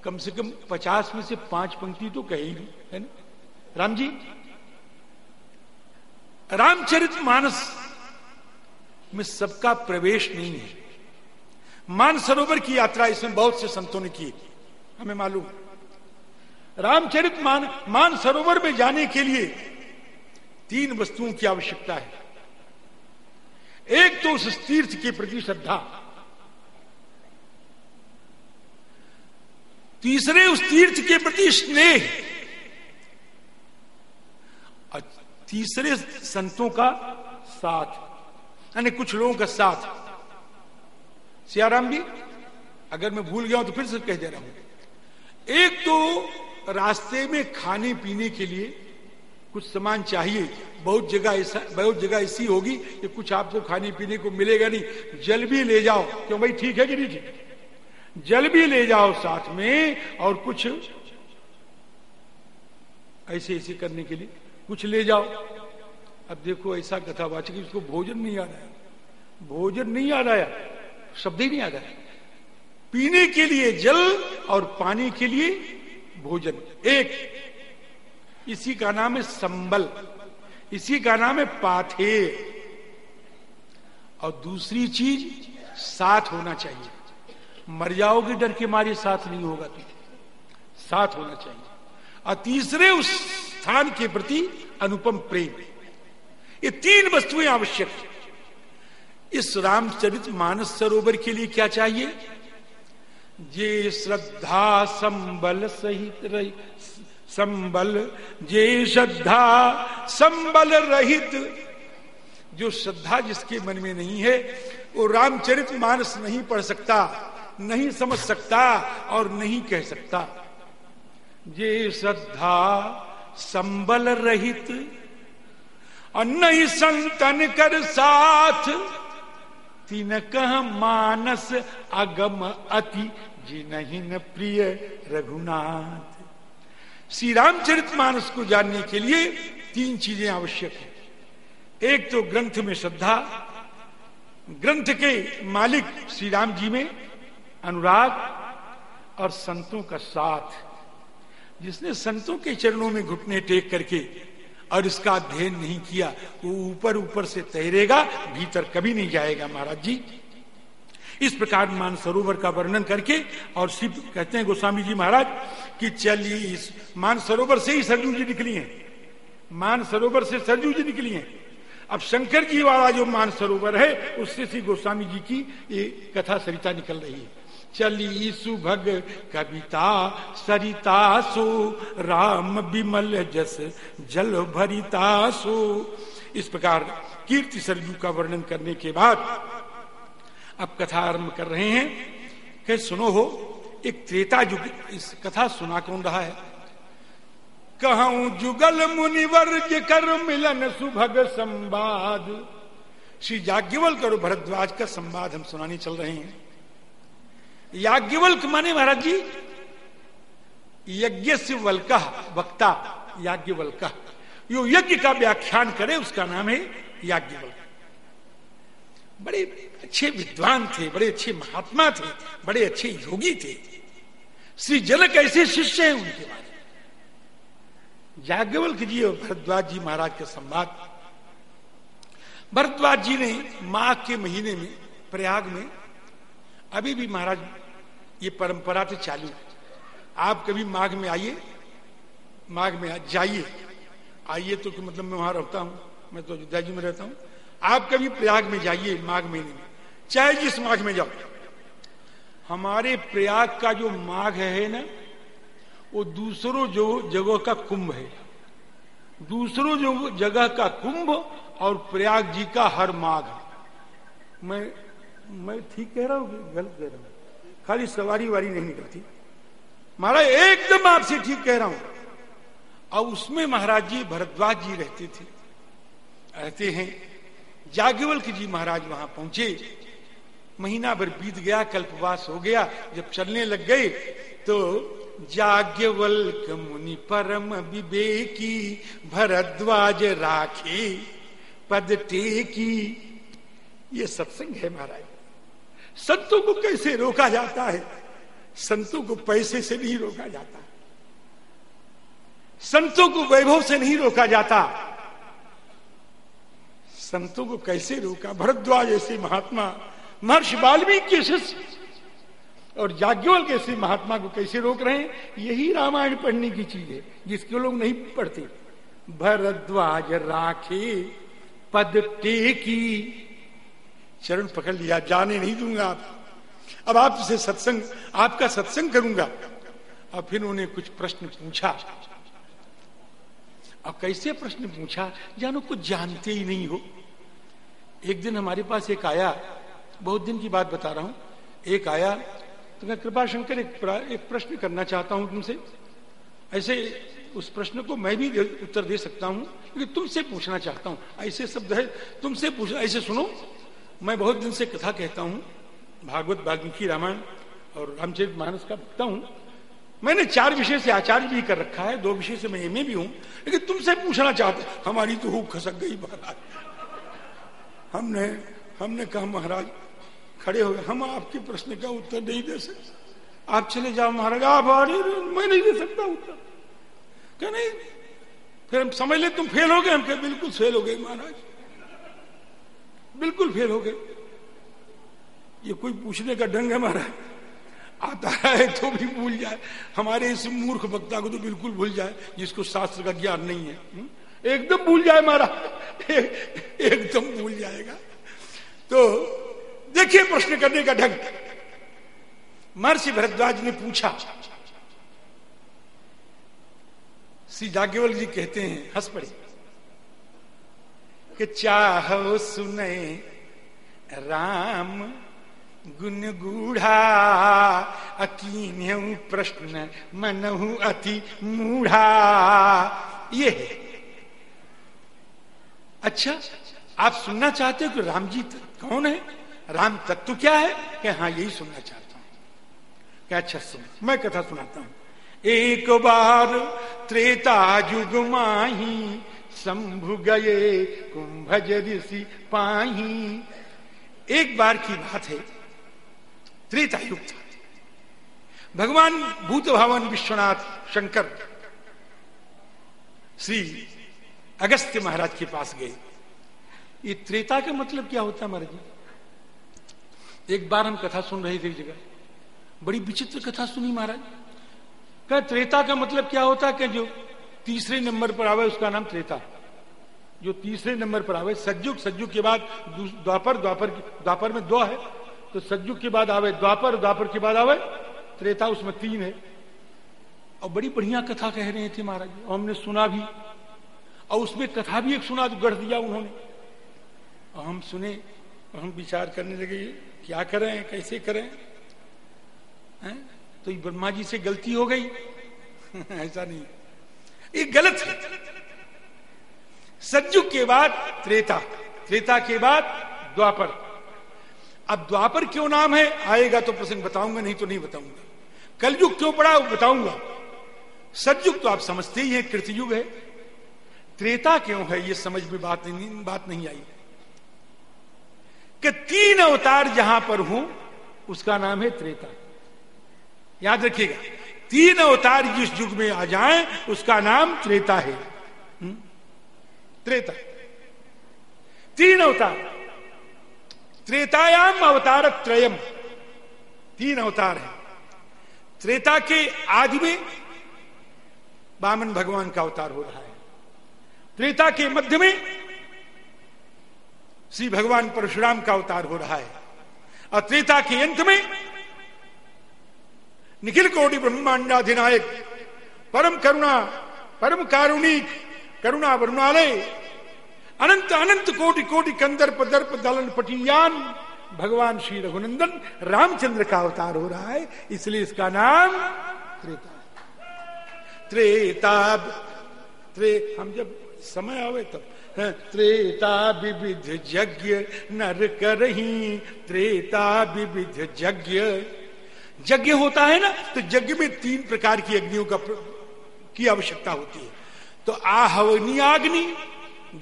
कम से कम पचास में से पाँच पंक्ति तो कही है ना? राम जी? रामचरित मानस में सबका प्रवेश नहीं है। मान सरोवर की यात्रा इसमें बहुत से संतों ने की। हमें मालूम रामचरित मान मान सरोवर में जाने के लिए तीन वस्तुओं की आवश्यकता है। एक तो उस तीर्थ के प्रति श्रद्धा। तीसरे उस तीर्थ के प्रति स्नेह। तीसरे संतों का साथ, यानी कुछ लोगों का साथ। सियाराम जी अगर मैं भूल गया हूँ तो फिर से कह दे रहा हूँ। एक तो रास्ते में खाने पीने के लिए कुछ सामान चाहिए। बहुत जगह ऐसा, बहुत जगह ऐसी होगी कि कुछ आपको खाने पीने को मिलेगा नहीं। जल भी ले जाओ। क्यों भाई, ठीक है कि नहीं ठीक? जल भी ले जाओ साथ में और कुछ ऐसे ऐसे करने के लिए। कुछ ले जाओ। अब देखो ऐसा कथावाचक उसको भोजन नहीं आ रहा है भोजन नहीं आ रहा है शब्द ही नहीं आ रहा है पीने के लिए जल और पानी के लिए भोजन। एक, इसी का नाम है संबल। इसी का नाम है पाथे। और दूसरी चीज़, साथ होना चाहिए। मर जाओगे, डर के मारे साथ नहीं होगा तो। साथ होना चाहिए। और तीसरे, उस स्थान के प्रति अनुपम प्रेम। ये तीन वस्तुएँ आवश्यक है। इस रामचरित मानस सरोवर के लिए क्या चाहिए? जे श्रद्धा संबल सहित रही, संबल, जे श्रद्धा संबल रहित। जो श्रद्धा जिसके मन में नहीं है, वो रामचरित मानस नहीं पढ़ सकता, नहीं समझ सकता और नहीं कह सकता। जे श्रद्धा संबल रहित नहीं संतन कर साथ। तीन कह मानस अगम अति जिनहि न प्रिय रघुनाथ। श्री रामचरित मानस को जानने के लिए तीन चीज़ें आवश्यक है। एक तो ग्रंथ में श्रद्धा। ग्रंथ के मालिक श्री राम जी में अनुराग और संतों का साथ। जिसने संतों के चरणों में घुटने टेक करके और इसका अध्ययन नहीं किया, वो ऊपर ऊपर से तैरेगा, भीतर कभी नहीं जाएगा, महाराज जी। इस प्रकार मान सरोवर का वर्णन करके और शिव कहते हैं गोस्वामी जी महाराज कि चलिए इस, मान सरोवर से ही सरजू जी निकली हैं। मान सरोवर से सरजू जी निकली हैं। अब शंकर जी वाला जो मान सरोवर है, उससे श्री गोस्वामी जी की ये कथा सरिता निकल रही है। चली सुभग कविता सरिता सो, राम विमल जस, जल भरिता सो। इस प्रकार कीर्ति सरजू का वर्णन करने के बाद अब कथा आरंभ कर रहे हैं। कि सुनो हो, एक त्रेता युग, इस कथा सुना कौन रहा है? कहूँ, जुगल मुनिवर्ज कर मिलन सुभग संवाद। श्री याज्ञवल्क करो भरद्वाज का संवाद हम सुनाने चल रहे हैं। याज्ञवल्क माने महाराज जी? यज्ञ से वल्का, वक्ता याज्ञवल्का। यो यज्ञ का व्याख्यान करे, उसका नाम है याज्ञवल्क। बड़े अच्छे विद्वान थे, बड़े अच्छे महात्मा थे, बड़े अच्छे योगी थे। श्री जनक ऐसे शिष्य हैं उनके बारे याज्ञवल्क जी और भरद्वाज जी महाराज के संवाद। भरद्वाज जी ने माघ के महीने में प्रयाग में अभी भी महाराज ये परंपरा तो चालू है। आप कभी माघ में आइए, माघ में जाइए। आइए तो मतलब मैं वहाँ रहता हूँ, मैं तो अयोध्या जी में रहता हूँ। आप कभी प्रयाग में जाइए माघ महीने में। चाहे जिस माघ में जाओ। हमारे प्रयाग का जो माघ है ना, वो दूसरों जो जगह का कुंभ है। दूसरों जो जगह का कुंभ और प्रयाग जी का हर माघ। मैं मैं ठीक कह रहा हूँ गलत कह रहा हूँ? खाली सवारी वारी नहीं निकलती। महाराज, एकदम आपसे ठीक कह रहा हूँ। और उसमें महाराज जी भरद्वाज जी रहते थे। रहते हैं। जाग्ञवल्क जी महाराज वहाँ पहुँचे। महीना भर बीत गया, कल्पवास हो गया। जब चलने लग गए तो जाग्ञवल्क मुनि परम विवेकी भरद्वाज राखी, पद टेकी। ये सत्संग है महाराज। संतों को कैसे रोका जाता है? संतों को पैसे से नहीं रोका जाता। संतों को वैभव से नहीं रोका जाता। संतों को कैसे रोका? भरद्वाज ऐसे महात्मा, महर्षि वाल्मीकि शिष्य और जाग्ञवल कैसे महात्मा को कैसे रोक रहे हैं? यही रामायण पढ़ने की चीज़ है, जिसके लोग नहीं पढ़ते। भरद्वाज राखे, पद टेकी चरण पकड़ लिया जाने नहीं दूँगा आप। अब आपसे सत्संग आपका सत्संग करूँगा। और फिर उन्हें कुछ प्रश्न पूछा। अब कैसे प्रश्न पूछा? जानो कुछ जानते ही नहीं हो। एक दिन हमारे पास एक आया बहुत दिन की बात बता रहा हूँ। एक आया तो मैं कृपा शंकर एक, एक प्रश्न करना चाहता हूँ तुमसे। ऐसे उस प्रश्न को मैं भी उत्तर दे सकता हूँ क्योंकि तुमसे पूछना चाहता हूँ। ऐसे शब्द है तुमसे पूछ ऐसे सुनो। मैं बहुत दिन से कथा कहता हूँ, भागवत, वाल्मीकि, रामायण और रामचरित मानस का भक्ता हूँ। मैंने चार विषय से आचार्य भी कर रखा है, दो विषय से मैं एमए भी हूँ, लेकिन तुमसे पूछना चाहता हमारी तो हूब खसक गई महाराज। हमने हमने कहा, महाराज, खड़े हो गए हम आपके प्रश्न का उत्तर नहीं दे सकते। आप चले जाओ महाराज, आप रहे मैं नहीं दे सकता उत्तर। क्या नहीं, फिर हम समझ ले, तुम फेल हो गए, हम कहे, बिल्कुल फेल हो गए महाराज। बिल्कुल फेल हो गए। ये कोई पूछने का ढंग है महाराज आता है तो भी भूल जाए। हमारे इस मूर्ख वक्ता को तो बिल्कुल भूल जाए, जिसको शास्त्र का ज्ञान नहीं है। हम्म? एकदम भूल जाए महाराज एकदम भूल जाएगा। तो देखिए प्रश्न करने का ढंग। महर्षि भरद्वाज ने पूछा, श्री जागेवल जी कहते हैं, हंस पड़े। कि चाहो सुने। राम गुण गूढ़ा अकीन प्रश्न, मनहु अति मूढ़ा। ये है। अच्छा आप सुनना चाहते हो कि राम जी कौन है? राम तत्व क्या है? कि हाँ यही सुनना चाहता हूँ। क्या अच्छा सुन। मैं कथा सुनाता हूँ। एक बार त्रेता युग माही शंभु गए कुंभज ऋषि पाही। एक बार की बात है त्रेता युग था भगवान भूत भवन विश्वनाथ शंकर श्री अगस्त्य महाराज के पास गए। ये त्रेता का मतलब क्या होता है, महाराज एक बार हम कथा सुन रहे थे एक जगह। बड़ी विचित्र कथा सुनी, महाराज। क्या त्रेता का मतलब क्या होता है कि जो तीसरे नंबर पर आवे उसका नाम त्रेता। जो तीसरे नंबर पर आवे सज्जुग सज्जुग के बाद द्वापर द्वापर द्वापर में दो है तो सज्जुग के बाद आवे द्वापर द्वापर के बाद आवे त्रेता, उसमें तीन है। और बड़ी बढ़िया कथा कह रहे थे महाराज और हमने सुना भी, और उसमें कथा भी एक सुना तो गढ़ दिया उन्होंने। और हम सुने और हम विचार करने लगे, क्या करें, कैसे करें? हैं? तो ब्रह्मा जी से गलती हो गई। [laughs] ऐसा नहीं। ये गलत है। सज्जुग के बाद त्रेता। त्रेता के बाद द्वापर। अब द्वापर क्यों नाम है? आएगा तो प्रसंग बताऊँगा, नहीं तो नहीं बताऊँगा। कलयुग क्यों पड़ा बताऊँगा। सज्जुग तो आप समझते ही हैं, कृतयुग है। त्रेता क्यों है, ये समझ में बात नहीं बात नहीं आई। कि तीन अवतार जहाँ पर हूँ, उसका नाम है त्रेता। याद रखिएगा। तीन अवतार जिस युग में आ जाएँ, उसका नाम त्रेता है। हम्म? त्रेता। तीन अवतार। त्रेतायाम अवतार त्रयम। तीन अवतार है। त्रेता के आदि में बामन भगवान का अवतार हो रहा है। त्रेता के मध्य में श्री भगवान परशुराम का अवतार हो रहा है। और त्रेता के अंत में निखिल कोटि ब्रह्मांडाधिनायक, परम करुणा, परम कारुणिक, करुणा वरुणालय, अनंत अनंत कोटि कोटि कंदर्प दर्प दलन पटियान भगवान श्री रघुनंदन, रामचंद्र का अवतार हो रहा है, इसलिए इसका नाम त्रेता त्रेता त्रे, हम जब समय आवे तब त्रेता विविध यज्ञ नर करही त्रेता विविध यज्ञ यज्ञ होता है ना तो यज्ञ में तीन प्रकार की अग्नियों का की आवश्यकता होती है। तो आहवनी अग्नि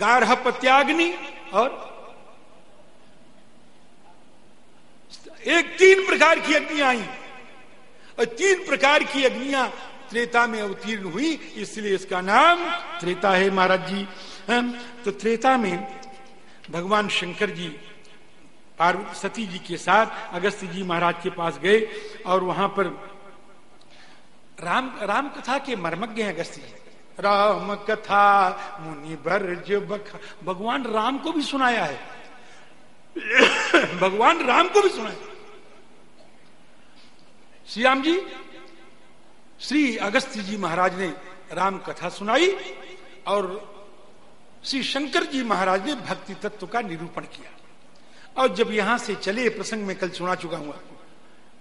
गारह पत्याग्नि और एक तीन प्रकार की अग्नियाँ आई। और तीन प्रकार की अग्नियाँ त्रेता में अवतीर्ण हुई, इसलिए इसका नाम त्रेता है महाराज जी। तो त्रेता में भगवान शंकर जी पार्वती सती जी के साथ अगस्त जी महाराज के पास गए और वहाँ पर राम राम कथा के मर्मज्ञ हैं अगस्त जी। राम कथा मुनि बर्ज भगवान राम को भी सुनाया है। भगवान राम को भी सुनाया श्री राम जी, श्री अगस्त जी महाराज ने राम कथा सुनाई और श्री शंकर जी महाराज ने भक्ति तत्व का निरूपण किया। और जब यहाँ से चले प्रसंग में कल सुना चुका हूँ आपको।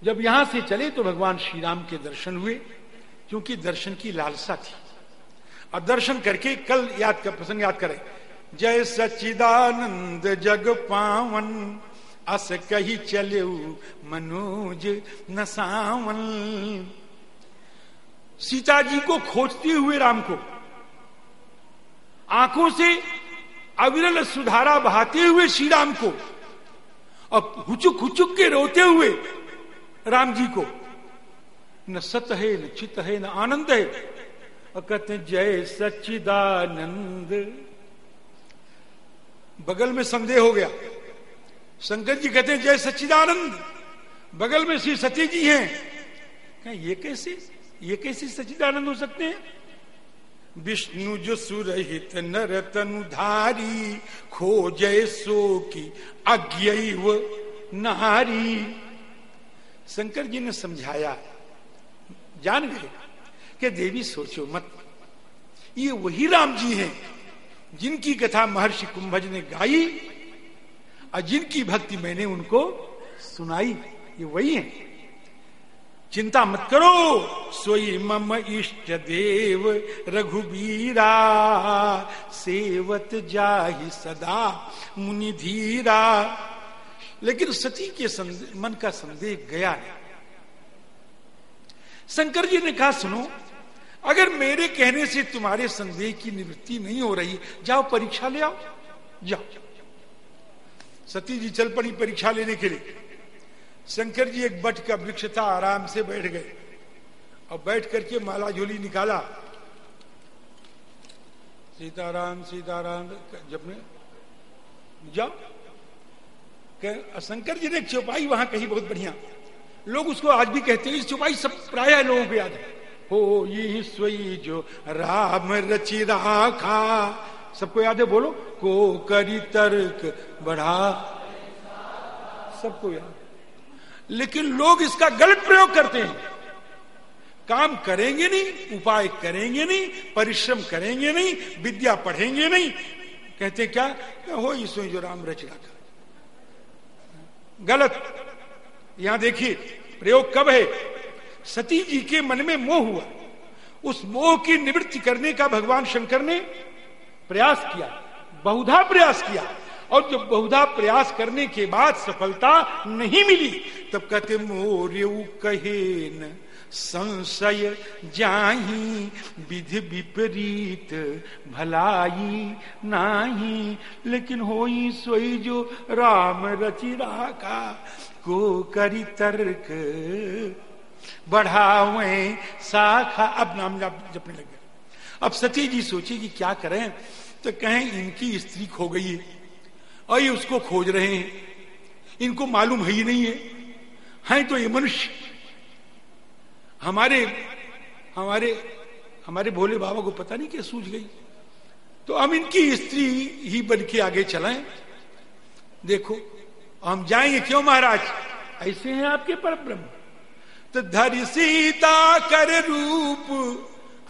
जब यहाँ से चले तो भगवान श्री राम के दर्शन हुए, क्योंकि दर्शन की लालसा थी। और दर्शन करके कल याद कर प्रसंग याद करें। जय सचिदानंद जग पावन, अस कही चले मनोज नसावन सीता जी को खोजते हुए राम को आँखों से अविरल सुधारा बहाते हुए श्री राम को और हुचुक हुचुक के रोते हुए राम जी को, न सत है, न चित है, न आनंद है, और कहते जय सच्चिदानंद। बगल में संदेह हो गया। शंकर जी कहते हैं, जय सच्चिदानंद। बगल में श्री सती जी हैं। ये कैसे ये कैसे सच्चिदानंद हो सकते हैं? विष्णु जो सुरहित नर तनुधारी खो जय सो की अज्ञव नारी। शंकर जी ने समझाया, जान गए कि देवी सोचो मत। ये वही राम जी हैं जिनकी कथा महर्षि कुंभज ने गाई और जिनकी भक्ति मैंने उनको सुनाई। ये वही है। चिंता मत करो, सोई मम इष्ट देव रघुबीरा। सेवत जाहि सदा मुनि धीरा। लेकिन सती के मन का संदेह गया है शंकर जी ने कहा, सुनो, अगर मेरे कहने से तुम्हारे संदेह की निवृत्ति नहीं हो रही, जाओ परीक्षा ले आओ। जाओ। सती जी चल पड़ी परीक्षा लेने के लिए। शंकर जी एक बट का वृक्ष था, आराम से बैठ गए। और बैठ करके माला झोली निकाला। सीताराम सीताराम, जब ने जाओ शंकर जी ने चौपाई वहाँ कही बहुत बढ़िया। लोग उसको आज भी कहते हैं चौपाई सब प्राय लोगों को याद है। हो ये स्वई जो राम रचि राखा सबको याद है? बोलो, को करी तर्क बढ़ा। सबको याद। लेकिन लोग इसका गलत प्रयोग करते हैं। काम करेंगे नहीं, उपाय करेंगे नहीं, परिश्रम करेंगे नहीं, विद्या पढ़ेंगे नहीं। कहते क्या? हो इसमें जो राम रचना का गलत। यहाँ देखिए, प्रयोग कब है? सती जी के मन में मोह हुआ। उस मोह की निवृत्ति करने का भगवान शंकर ने प्रयास किया, बहुधा प्रयास किया। और जब बहुधा प्रयास करने के बाद सफलता नहीं मिली तब कहते मोर्य कहे न, संशय जाही, विधि विपरीत भलाई नाही। लेकिन हो सोई जो राम रचि का को करी तर्क बढ़ावे शाखा अब नाम जपने लगे अब सती जी सोचे कि क्या करें तो कहें, इनकी स्त्री खो गई है और ये उसको खोज रहे हैं। इनको मालूम है ही नहीं है। हैं तो ये मनुष्य। हमारे हमारे हमारे भोले बाबा को पता नहीं क्या सूझ गई। तो हम इनकी स्त्री ही बन के आगे चलाएँ। देखो, हम जाएँगे क्यों महाराज? ऐसे हैं आपके पर ब्रह्म तो धर सीता कर रूप,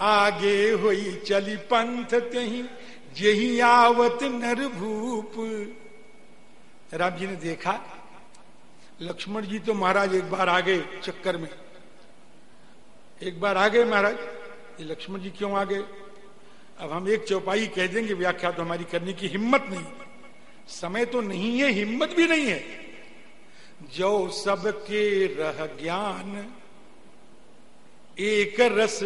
आगे हुई चली पंथ तही, जही आवत नर भूप। राम जी ने देखा लक्ष्मण जी तो महाराज एक बार आ गए चक्कर में। एक बार आ गए महाराज, ये लक्ष्मण जी क्यों आ गए अब हम एक चौपाई कह देंगे, व्याख्या तो हमारी करने की हिम्मत नहीं। समय तो नहीं है, हिम्मत भी नहीं है। जो सबके रह ज्ञान, एक रस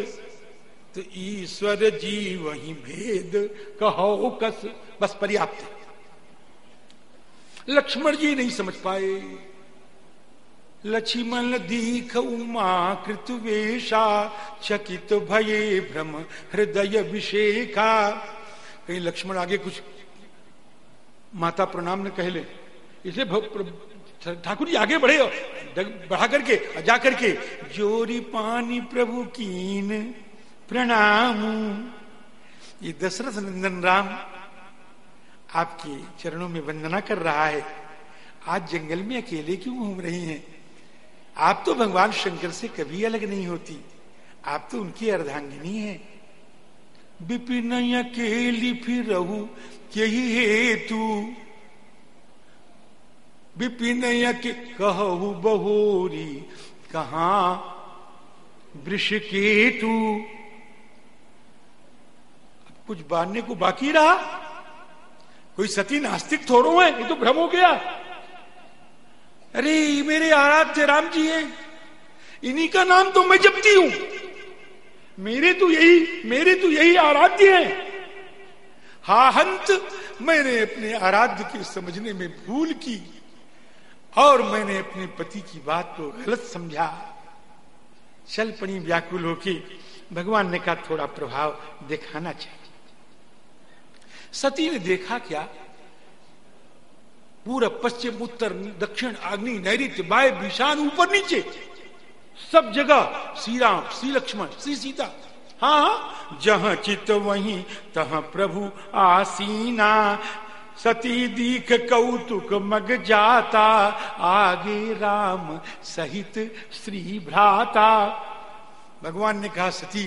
तो ईश्वर जी वही भेद, कहो कस, बस पर्याप्त। लक्ष्मण जी नहीं समझ पाए। लक्ष्मण दीख उमा कृत वेशा, चकित भये भ्रम हृदय विषेखा कहीं लक्ष्मण आगे कुछ माता प्रणाम ने कह ले, इसलिए ठाकुर जी आगे बढ़े बढ़ा करके, जा करके, जोरी पानी प्रभु कीन प्रणाम। ये दशरथ नंदन राम आपके चरणों में वंदना कर रहा है। आज जंगल में अकेले क्यों घूम रही हैं? आप तो भगवान शंकर से कभी अलग नहीं होती। आप तो उनकी अर्धांगिनी है। विपिन अकेली फिर रहू, यही हेतु। विपिन के कहू, बहोरी, कहा? वृष केतु। कुछ बांधने को बाकी रहा? कोई सती नास्तिक थोड़ो है, ये तो भ्रम हो गया। अरे, मेरे आराध्य राम जी हैं। इन्हीं का नाम तो मैं जपती हूँ। मेरे तो यही, मेरे तो यही आराध्य है। हा हंत, मैंने अपने आराध्य के समझने में भूल की और मैंने अपने पति की बात को गलत समझा। चल पड़ी व्याकुल होके भगवान ने कहा, थोड़ा प्रभाव दिखाना चाहिए। सती ने देखा क्या? पूरब पश्चिम, उत्तर, दक्षिण, अग्नि नैत्य बाय विशान ऊपर, नीचे। सब जगह श्री राम, श्री लक्ष्मण, श्री सीता। हाँ हाँ। जहाँ चित वहीं, तह प्रभु आसीना। सती दीख कौतुक मग जाता। आगे राम सहित श्री भ्राता। भगवान ने कहा, सती,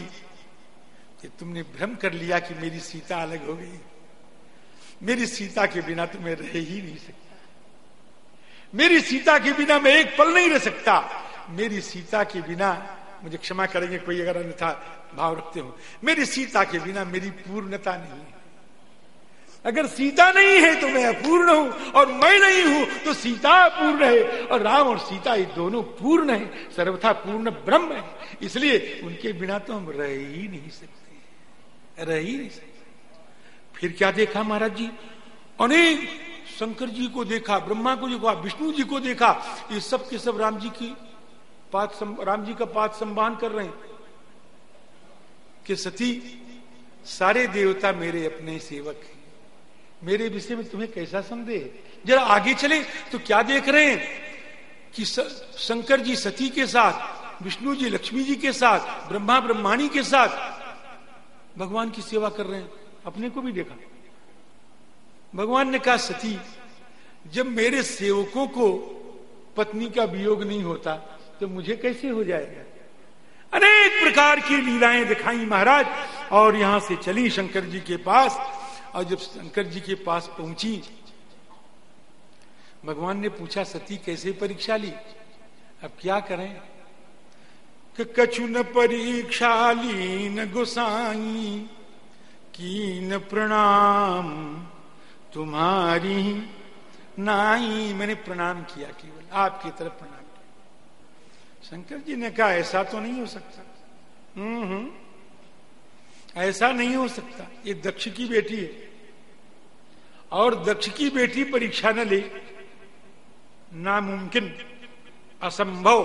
कि तुमने भ्रम कर लिया कि मेरी सीता अलग हो गई। मेरी सीता के बिना तुम्हें रह ही नहीं सकता। मेरी सीता के बिना मैं एक पल नहीं रह सकता। मेरी सीता के बिना, मुझे क्षमा करेंगे कोई अगर अन्यथा भाव रखते हो। मेरी सीता के बिना मेरी पूर्णता नहीं अगर सीता नहीं है तो मैं अपूर्ण हूँ और मैं नहीं हूँ तो सीता पूर्ण है। और राम और सीता ये दोनों पूर्ण है, सर्वथा पूर्ण ब्रह्म है। इसलिए उनके बिना तो हम रह ही नहीं सकते रह ही नहीं सकते। फिर क्या देखा महाराज जी? अनेक शंकर जी को देखा, ब्रह्मा को देखा, विष्णु जी को देखा, ये सब के सब राम जी की पात राम जी का पात संभान कर रहे हैं कि सती, सारे देवता मेरे अपने सेवक हैं। मेरे विषय में तुम्हें कैसा संदेह जरा आगे चले तो क्या देख रहे हैं कि शंकर जी सती के साथ, विष्णु जी लक्ष्मी जी के साथ, ब्रह्मा ब्रह्माणी के साथ भगवान की सेवा कर रहे हैं? अपने को भी देखा। भगवान ने कहा, सती, जब मेरे सेवकों को पत्नी का वियोग नहीं होता तो मुझे कैसे हो जाएगा? अनेक प्रकार की लीलाएँ दिखाई महाराज, और यहाँ से चली शंकर जी के पास, और जब शंकर जी के पास पहुँची, भगवान ने पूछा, सती, कैसे परीक्षा ली? अब क्या करें? कि कछु परीक्षा लीन गुसाई न प्रणाम तुम्हारी नाई मैंने प्रणाम किया केवल, आपकी तरफ़ प्रणाम किया। शंकर जी ने कहा, ऐसा तो नहीं हो सकता। हम्म ऐसा नहीं हो सकता। ये दक्ष की बेटी है। और दक्ष की बेटी परीक्षा न ले, नामुमकिन, असंभव।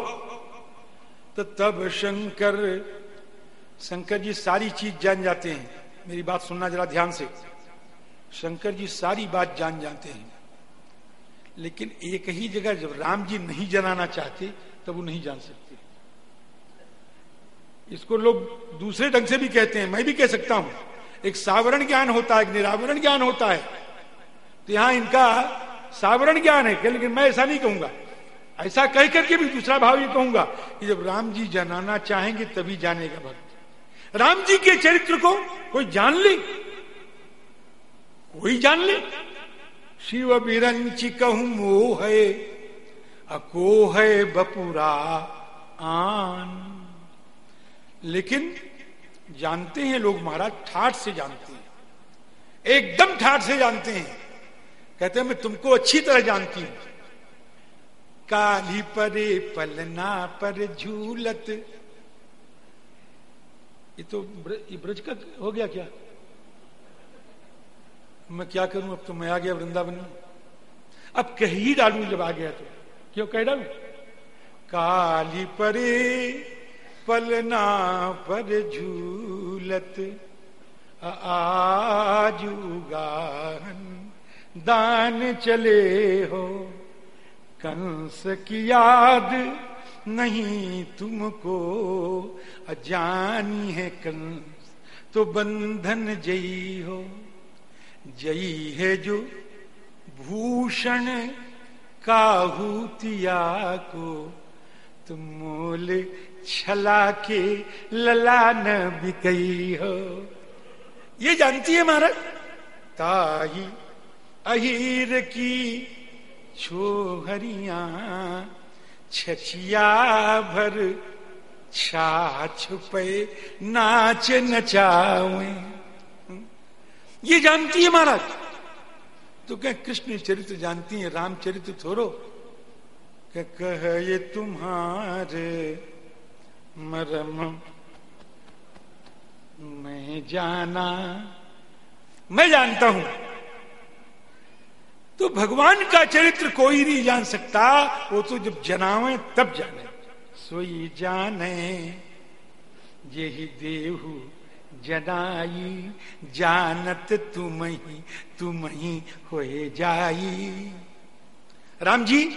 तो तब शंकर शंकर जी सारी चीज़ जान जाते हैं। मेरी बात सुनना जरा ध्यान से। शंकर जी सारी बात जान जाते हैं। लेकिन एक ही जगह जब राम जी नहीं जनाना चाहते, तब वो नहीं जान सकते। इसको लोग दूसरे ढंग से भी कहते हैं, मैं भी कह सकता हूँ। एक सावरण ज्ञान होता है, एक निरावरण ज्ञान होता है। तो यहाँ इनका सावरण ज्ञान है, लेकिन मैं ऐसा नहीं कहूँगा। ऐसा कह करके भी दूसरा भाव ये कहूँगा कि जब राम जी जनाना चाहेंगे, तभी जानेगा भक्त। राम जी के चरित्र को कोई जान ले। कोई जान ले। शिव बिरंच कहू मोह है, अको है बपुरा आन। लेकिन जानते हैं लोग महाराज, ठाठ से जानते हैं। एकदम ठाठ से जानते हैं। कहते हैं, मैं तुमको अच्छी तरह जानती हूँ। काली परे पलना पर झूलत। ये तो ब्रज का हो गया क्या? मैं क्या करूँ? अब तो मैं आ गया वृंदावन में। अब कह ही डालू जब आ गया तो। क्यों कह डालू? काली परे पलना पर झूलत आजुगान दान चले हो। कंस की याद नहीं तुमको, अजानी है कंस तो बंधन जई हो। जई है जो भूषण काहूतिया को, तुम मोल छला के लला न बिकई हो। ये जानती है महाराज? ताही अहीर की छोहरिया, छछिया भर छा छुपे नाच नचावे ये जानती है महाराज। तो क्या कृष्ण चरित्र जानती है रामचरित्र थोड़ो क्या कह ये तुम्हारे मरम मैं जाना। मैं जानता हूँ। तो भगवान का चरित्र कोई नहीं जान सकता, वो तो जब जनावे, तब जाने। सोई जाने ही देहु जनाई, जानत तुम ही तुम ही हो जाई। राम जी,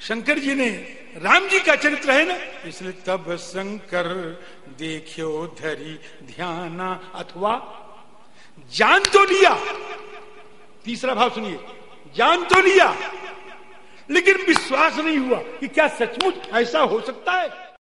शंकर जी ने, राम जी का चरित्र है ना? इसलिए तब शंकर देखियो धरी ध्याना अथवा जान तो लिया। तीसरा भाव सुनिए, जान तो लिया। लेकिन विश्वास नहीं हुआ कि क्या सचमुच ऐसा हो सकता है?